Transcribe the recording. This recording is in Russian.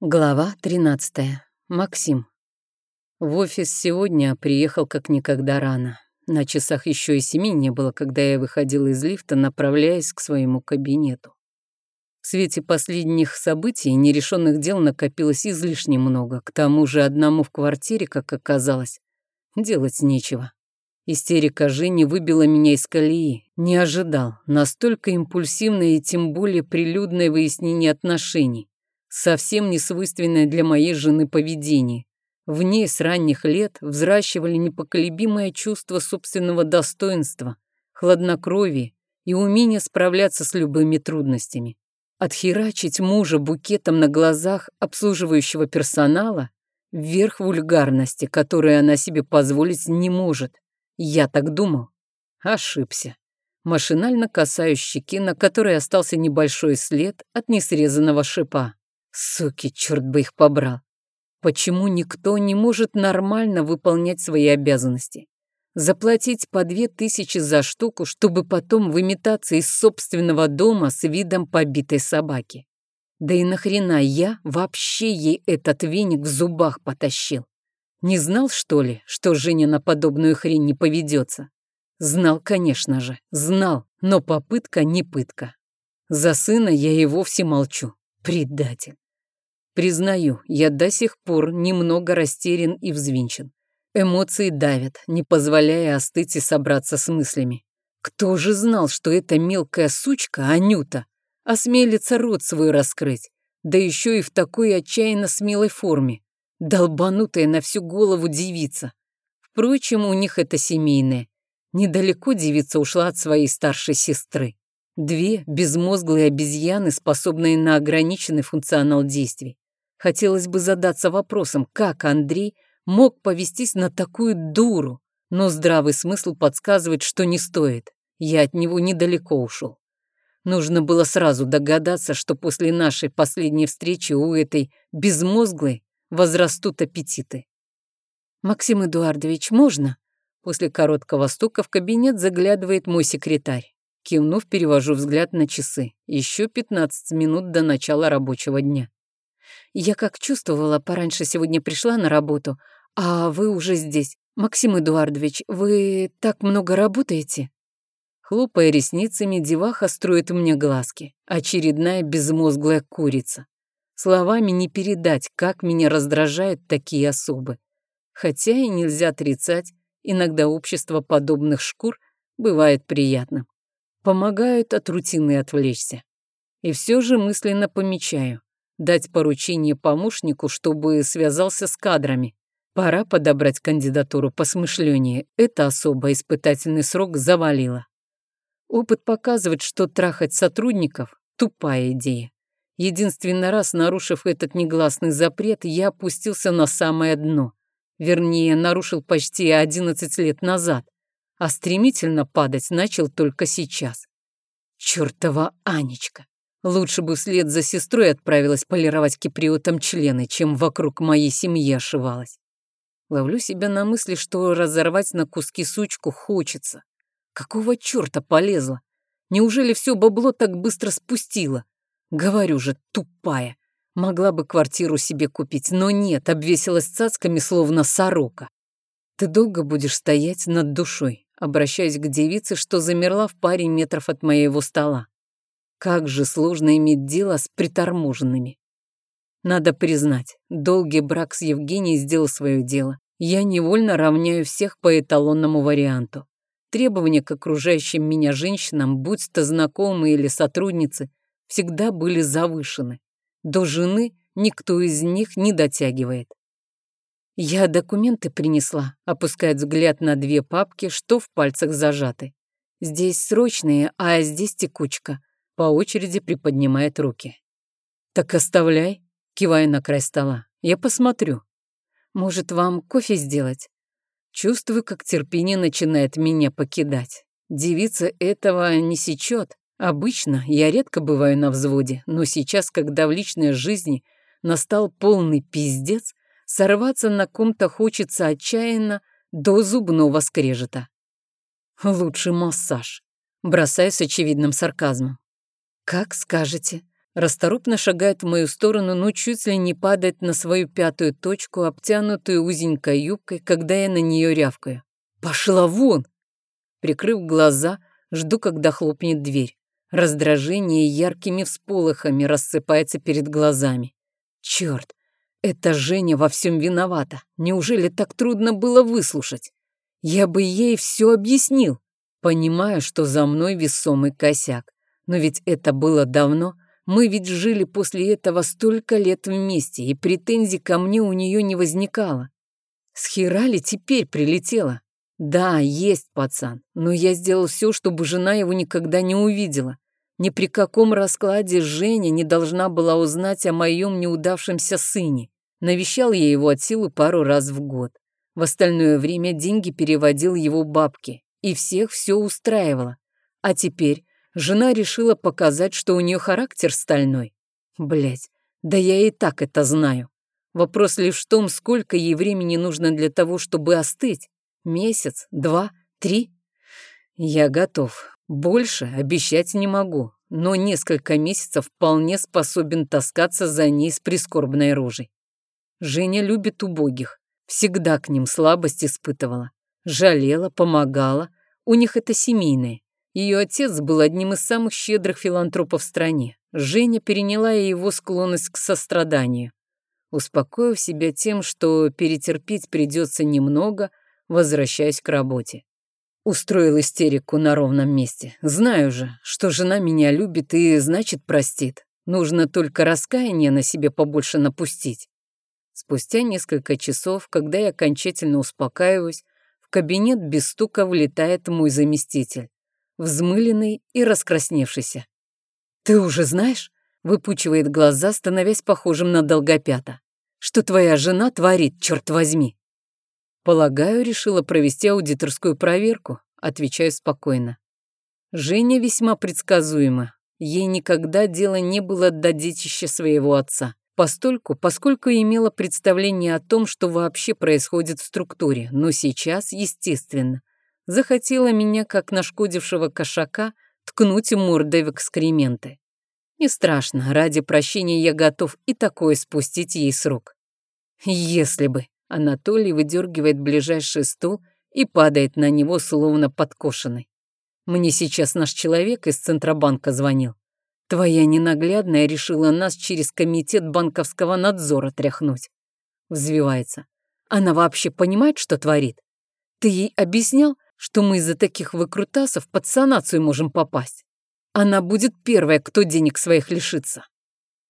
Глава 13. Максим. В офис сегодня приехал как никогда рано. На часах еще и семи не было, когда я выходила из лифта, направляясь к своему кабинету. В свете последних событий нерешенных дел накопилось излишне много. К тому же одному в квартире, как оказалось, делать нечего. Истерика Жени выбила меня из колеи. Не ожидал. Настолько импульсивное и тем более прилюдное выяснение отношений совсем не свойственное для моей жены поведение. В ней с ранних лет взращивали непоколебимое чувство собственного достоинства, хладнокровие и умение справляться с любыми трудностями. Отхерачить мужа букетом на глазах обслуживающего персонала – верх вульгарности, которую она себе позволить не может. Я так думал. Ошибся. Машинально касаюсь щеки, на которой остался небольшой след от несрезанного шипа. Суки, черт бы их побрал. Почему никто не может нормально выполнять свои обязанности? Заплатить по две тысячи за штуку, чтобы потом выметаться из собственного дома с видом побитой собаки. Да и нахрена я вообще ей этот веник в зубах потащил? Не знал, что ли, что Женя на подобную хрень не поведется? Знал, конечно же, знал, но попытка не пытка. За сына я и вовсе молчу. Предатель. Признаю, я до сих пор немного растерян и взвинчен. Эмоции давят, не позволяя остыть и собраться с мыслями. Кто же знал, что эта мелкая сучка, Анюта, осмелится рот свой раскрыть, да еще и в такой отчаянно смелой форме, долбанутая на всю голову девица. Впрочем, у них это семейное. Недалеко девица ушла от своей старшей сестры. Две безмозглые обезьяны, способные на ограниченный функционал действий. Хотелось бы задаться вопросом, как Андрей мог повестись на такую дуру, но здравый смысл подсказывает, что не стоит. Я от него недалеко ушел. Нужно было сразу догадаться, что после нашей последней встречи у этой безмозглой возрастут аппетиты. «Максим Эдуардович, можно?» После короткого стука в кабинет заглядывает мой секретарь. Кивнув, перевожу взгляд на часы. Еще 15 минут до начала рабочего дня. Я как чувствовала, пораньше сегодня пришла на работу, а вы уже здесь. Максим Эдуардович, вы так много работаете?» Хлопая ресницами, деваха строит мне глазки. Очередная безмозглая курица. Словами не передать, как меня раздражают такие особы. Хотя и нельзя отрицать, иногда общество подобных шкур бывает приятным. Помогают от рутины отвлечься. И все же мысленно помечаю дать поручение помощнику, чтобы связался с кадрами. Пора подобрать кандидатуру посмышленнее. Это особо испытательный срок завалило. Опыт показывает, что трахать сотрудников – тупая идея. Единственный раз, нарушив этот негласный запрет, я опустился на самое дно. Вернее, нарушил почти 11 лет назад, а стремительно падать начал только сейчас. Чёртова Анечка! Лучше бы вслед за сестрой отправилась полировать киприотом члены, чем вокруг моей семьи ошивалась. Ловлю себя на мысли, что разорвать на куски сучку хочется. Какого черта полезла? Неужели все бабло так быстро спустила? Говорю же, тупая. Могла бы квартиру себе купить, но нет, обвесилась цацками, словно сорока. Ты долго будешь стоять над душой, обращаясь к девице, что замерла в паре метров от моего стола. Как же сложно иметь дело с приторможенными. Надо признать, долгий брак с Евгенией сделал свое дело. Я невольно равняю всех по эталонному варианту. Требования к окружающим меня женщинам, будь то знакомые или сотрудницы, всегда были завышены. До жены никто из них не дотягивает. Я документы принесла, опускает взгляд на две папки, что в пальцах зажаты. Здесь срочные, а здесь текучка по очереди приподнимает руки. «Так оставляй», кивая на край стола. «Я посмотрю. Может, вам кофе сделать?» Чувствую, как терпение начинает меня покидать. Девица этого не сечет. Обычно я редко бываю на взводе, но сейчас, когда в личной жизни настал полный пиздец, сорваться на ком-то хочется отчаянно до зубного скрежета. Лучше массаж. Бросаю с очевидным сарказмом. «Как скажете». Расторопно шагает в мою сторону, но чуть ли не падает на свою пятую точку, обтянутую узенькой юбкой, когда я на нее рявкаю. «Пошла вон!» Прикрыв глаза, жду, когда хлопнет дверь. Раздражение яркими всполохами рассыпается перед глазами. Черт, это Женя во всем виновата. Неужели так трудно было выслушать? Я бы ей все объяснил. Понимаю, что за мной весомый косяк. Но ведь это было давно. Мы ведь жили после этого столько лет вместе, и претензий ко мне у нее не возникало. С хера ли теперь прилетела? Да, есть пацан, но я сделал все, чтобы жена его никогда не увидела. Ни при каком раскладе Женя не должна была узнать о моем неудавшемся сыне. Навещал я его от силы пару раз в год. В остальное время деньги переводил его бабке, и всех все устраивало. А теперь жена решила показать, что у нее характер стальной. Блять, да я и так это знаю. Вопрос лишь в том, сколько ей времени нужно для того, чтобы остыть. Месяц, два, три? Я готов. Больше обещать не могу, но несколько месяцев вполне способен таскаться за ней с прискорбной рожей. Женя любит убогих. Всегда к ним слабость испытывала. Жалела, помогала. У них это семейное. Ее отец был одним из самых щедрых филантропов в стране. Женя переняла его склонность к состраданию. Успокоив себя тем, что перетерпеть придется немного, возвращаясь к работе. Устроил истерику на ровном месте. Знаю же, что жена меня любит и, значит, простит. Нужно только раскаяние на себе побольше напустить. Спустя несколько часов, когда я окончательно успокаиваюсь, в кабинет без стука влетает мой заместитель, взмыленный и раскрасневшийся. «Ты уже знаешь?» — выпучивает глаза, становясь похожим на долгопята. «Что твоя жена творит, черт возьми?» «Полагаю, решила провести аудиторскую проверку», — отвечаю спокойно. Женя весьма предсказуема. Ей никогда дела не было до детища своего отца постольку, поскольку имела представление о том, что вообще происходит в структуре, но сейчас, естественно, захотела меня, как нашкодившего кошака, ткнуть мордой в экскременты. Не страшно, ради прощения я готов и такое спустить ей с рук. Если бы Анатолий выдергивает ближайший стул и падает на него, словно подкошенный. Мне сейчас наш человек из Центробанка звонил. Твоя ненаглядная решила нас через комитет банковского надзора тряхнуть. Взвивается. Она вообще понимает, что творит? Ты ей объяснял, что мы из-за таких выкрутасов под санацию можем попасть? Она будет первая, кто денег своих лишится.